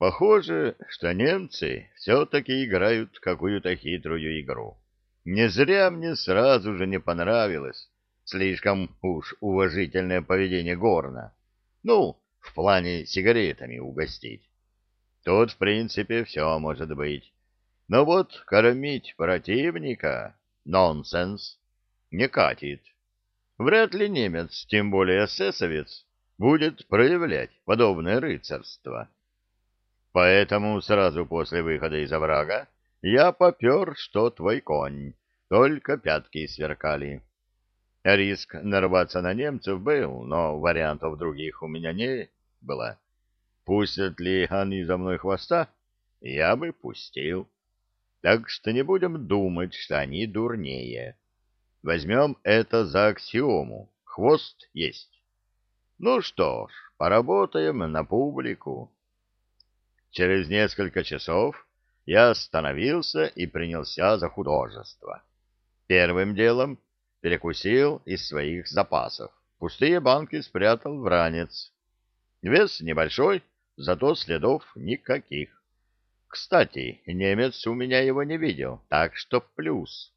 Похоже, что немцы все-таки играют какую-то хитрую игру. Не зря мне сразу же не понравилось слишком уж уважительное поведение Горна. Ну, в плане сигаретами угостить. Тут, в принципе, все может быть. Но вот кормить противника — нонсенс, не катит. Вряд ли немец, тем более эсэсовец, будет проявлять подобное рыцарство. Поэтому сразу после выхода из оврага я попер, что твой конь, только пятки сверкали. Риск нарваться на немцев был, но вариантов других у меня не было. Пустят ли они за мной хвоста? Я бы пустил. Так что не будем думать, что они дурнее. Возьмем это за аксиому. Хвост есть. Ну что ж, поработаем на публику. Через несколько часов я остановился и принялся за художество. Первым делом перекусил из своих запасов. Пустые банки спрятал в ранец. Вес небольшой, зато следов никаких. Кстати, немец у меня его не видел, так что плюс.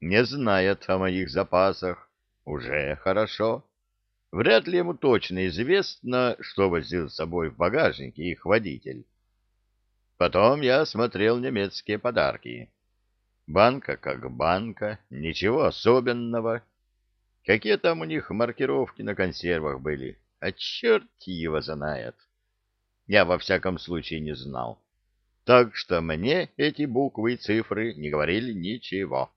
Не знает о моих запасах. Уже хорошо. Вряд ли ему точно известно, что возил с собой в багажнике их водитель. Потом я смотрел немецкие подарки. Банка как банка, ничего особенного. Какие там у них маркировки на консервах были, а черт его знает. Я во всяком случае не знал. Так что мне эти буквы и цифры не говорили ничего.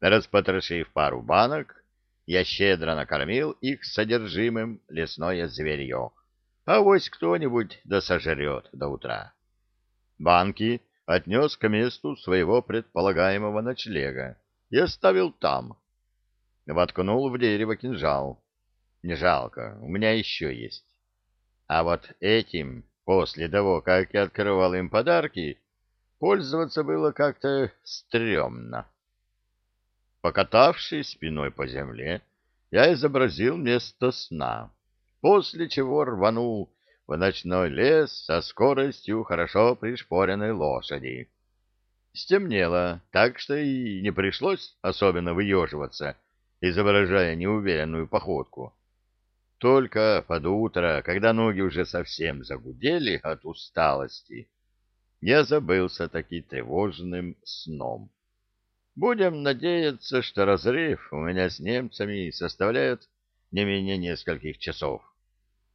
Распотрошив пару банок, я щедро накормил их содержимым лесное зверье. А вось кто-нибудь да сожрет до утра. Банки отнес к месту своего предполагаемого ночлега и оставил там. Воткнул в дерево кинжал. Не жалко, у меня еще есть. А вот этим, после того, как я открывал им подарки, пользоваться было как-то стрёмно. Покатавшись спиной по земле, я изобразил место сна, после чего рванул в ночной лес со скоростью хорошо пришпоренной лошади. Стемнело, так что и не пришлось особенно выеживаться, изображая неуверенную походку. Только под утро, когда ноги уже совсем загудели от усталости, я забылся таки тревожным сном. Будем надеяться, что разрыв у меня с немцами составляет не менее нескольких часов.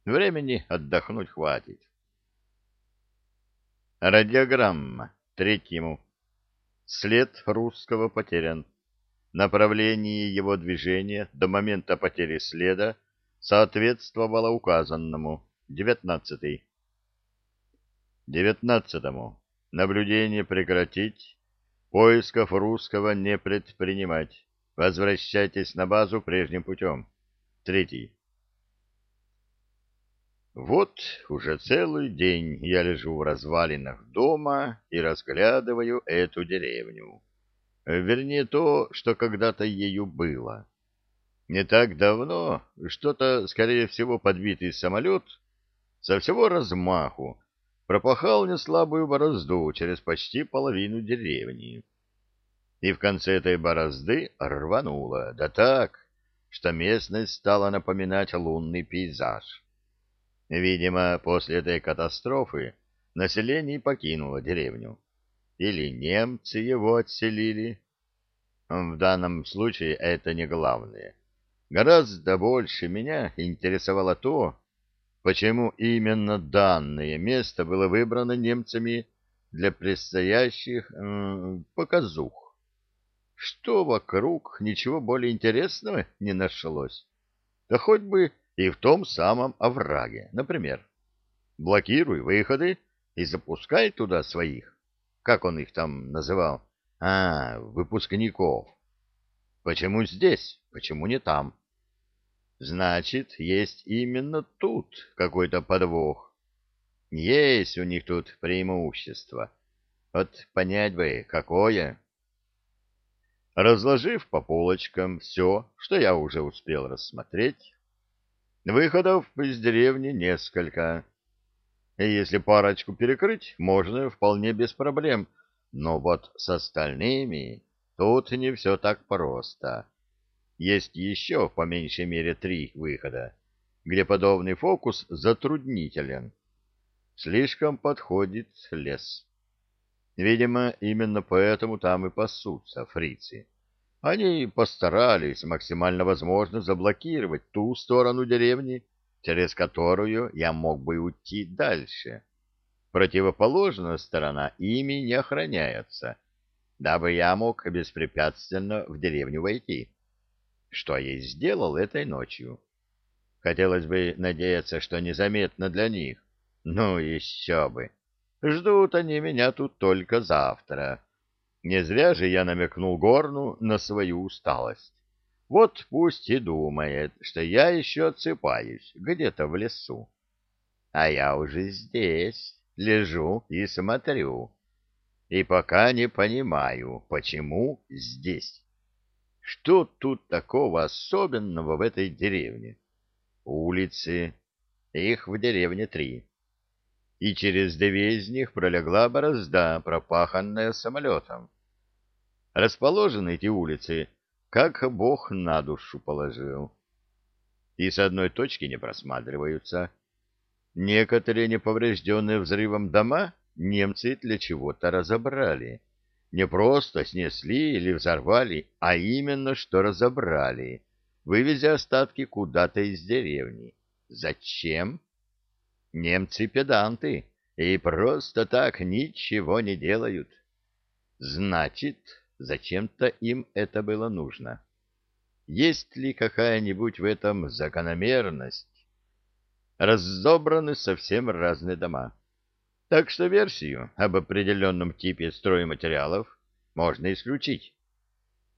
Времени отдохнуть хватит. Радиограмма. Третьему. След русского потерян. Направление его движения до момента потери следа соответствовало указанному. Девятнадцатый. Девятнадцатому. Наблюдение прекратить. Поисков русского не предпринимать. Возвращайтесь на базу прежним путем. Третий. Вот уже целый день я лежу в развалинах дома и разглядываю эту деревню. Вернее, то, что когда-то ею было. Не так давно что-то, скорее всего, подбитый самолет со всего размаху пропахал неслабую борозду через почти половину деревни. И в конце этой борозды рвануло, да так, что местность стала напоминать лунный пейзаж. Видимо, после этой катастрофы население покинуло деревню. Или немцы его отселили. В данном случае это не главное. Гораздо больше меня интересовало то, почему именно данное место было выбрано немцами для предстоящих э, показух. Что вокруг ничего более интересного не нашлось. Да хоть бы и в том самом овраге. Например, блокируй выходы и запускай туда своих. Как он их там называл? А, выпускников. Почему здесь? Почему не там? Значит, есть именно тут какой-то подвох. Есть у них тут преимущество. Вот понять бы, какое. Разложив по полочкам все, что я уже успел рассмотреть, Выходов из деревни несколько. И если парочку перекрыть, можно вполне без проблем. Но вот с остальными тут не все так просто. Есть еще по меньшей мере три выхода, где подобный фокус затруднителен. Слишком подходит лес. Видимо, именно поэтому там и пасутся фрицы. Они постарались максимально возможно заблокировать ту сторону деревни, через которую я мог бы уйти дальше. Противоположная сторона ими не охраняется, дабы я мог беспрепятственно в деревню войти, что я и сделал этой ночью. Хотелось бы надеяться, что незаметно для них. Ну, еще бы. Ждут они меня тут только завтра. Не зря же я намекнул Горну на свою усталость. Вот пусть и думает, что я еще отсыпаюсь где-то в лесу. А я уже здесь, лежу и смотрю. И пока не понимаю, почему здесь. Что тут такого особенного в этой деревне? Улицы. Их в деревне три и через две из них пролегла борозда, пропаханная самолетом. Расположены эти улицы, как Бог на душу положил. И с одной точки не просматриваются. Некоторые неповрежденные взрывом дома немцы для чего-то разобрали. Не просто снесли или взорвали, а именно что разобрали, вывезя остатки куда-то из деревни. Зачем? Немцы педанты и просто так ничего не делают. Значит, зачем-то им это было нужно. Есть ли какая-нибудь в этом закономерность? Разобраны совсем разные дома. Так что версию об определенном типе стройматериалов можно исключить.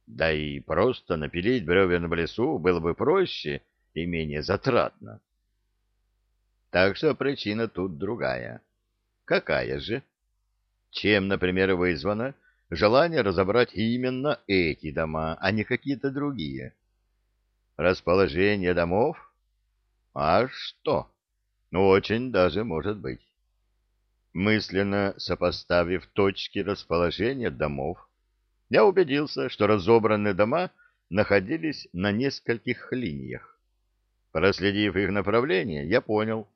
Да и просто напилить бревен в лесу было бы проще и менее затратно. Так что причина тут другая. Какая же? Чем, например, вызвано желание разобрать именно эти дома, а не какие-то другие? Расположение домов? А что? Ну, очень даже может быть. Мысленно сопоставив точки расположения домов, я убедился, что разобранные дома находились на нескольких линиях. Проследив их направление, я понял,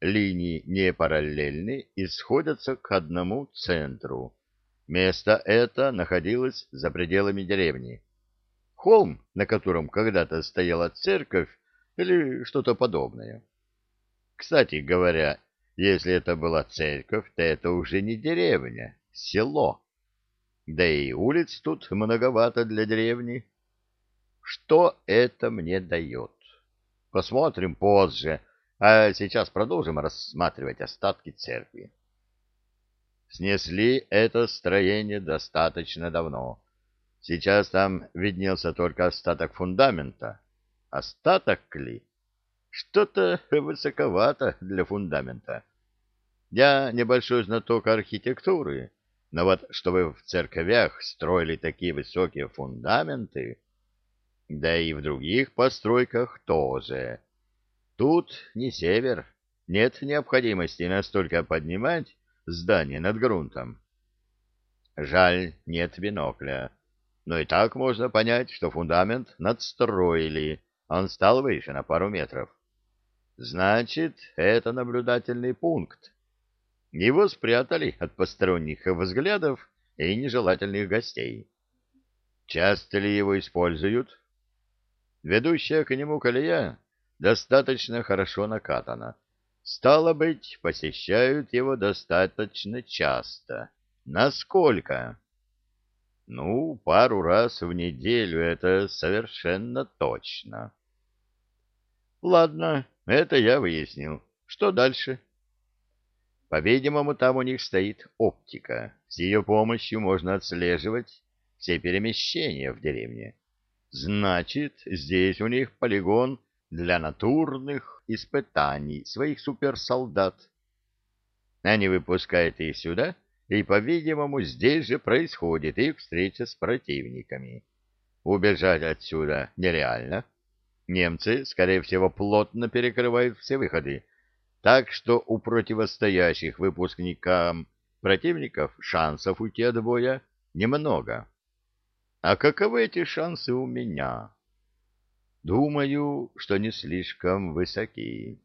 линии не параллельны и сходятся к одному центру. Место это находилось за пределами деревни. Холм, на котором когда-то стояла церковь или что-то подобное. Кстати говоря, если это была церковь, то это уже не деревня, село. Да и улиц тут многовато для деревни. Что это мне дает? Посмотрим позже, а сейчас продолжим рассматривать остатки церкви. Снесли это строение достаточно давно. Сейчас там виднелся только остаток фундамента. Остаток ли? Что-то высоковато для фундамента. Я небольшой знаток архитектуры, но вот чтобы в церквях строили такие высокие фундаменты, да и в других постройках тоже. Тут не север, нет необходимости настолько поднимать здание над грунтом. Жаль, нет бинокля. Но и так можно понять, что фундамент надстроили, он стал выше на пару метров. Значит, это наблюдательный пункт. Его спрятали от посторонних взглядов и нежелательных гостей. Часто ли его используют? Ведущая к нему колея достаточно хорошо накатана. Стало быть, посещают его достаточно часто. Насколько? Ну, пару раз в неделю, это совершенно точно. Ладно, это я выяснил. Что дальше? По-видимому, там у них стоит оптика. С ее помощью можно отслеживать все перемещения в деревне. Значит, здесь у них полигон для натурных испытаний своих суперсолдат. Они выпускают их сюда, и, по-видимому, здесь же происходит их встреча с противниками. Убежать отсюда нереально. Немцы, скорее всего, плотно перекрывают все выходы. так что у противостоящих выпускникам противников шансов уйти от боя немного. А каковы эти шансы у меня? Думаю, что не слишком высоки.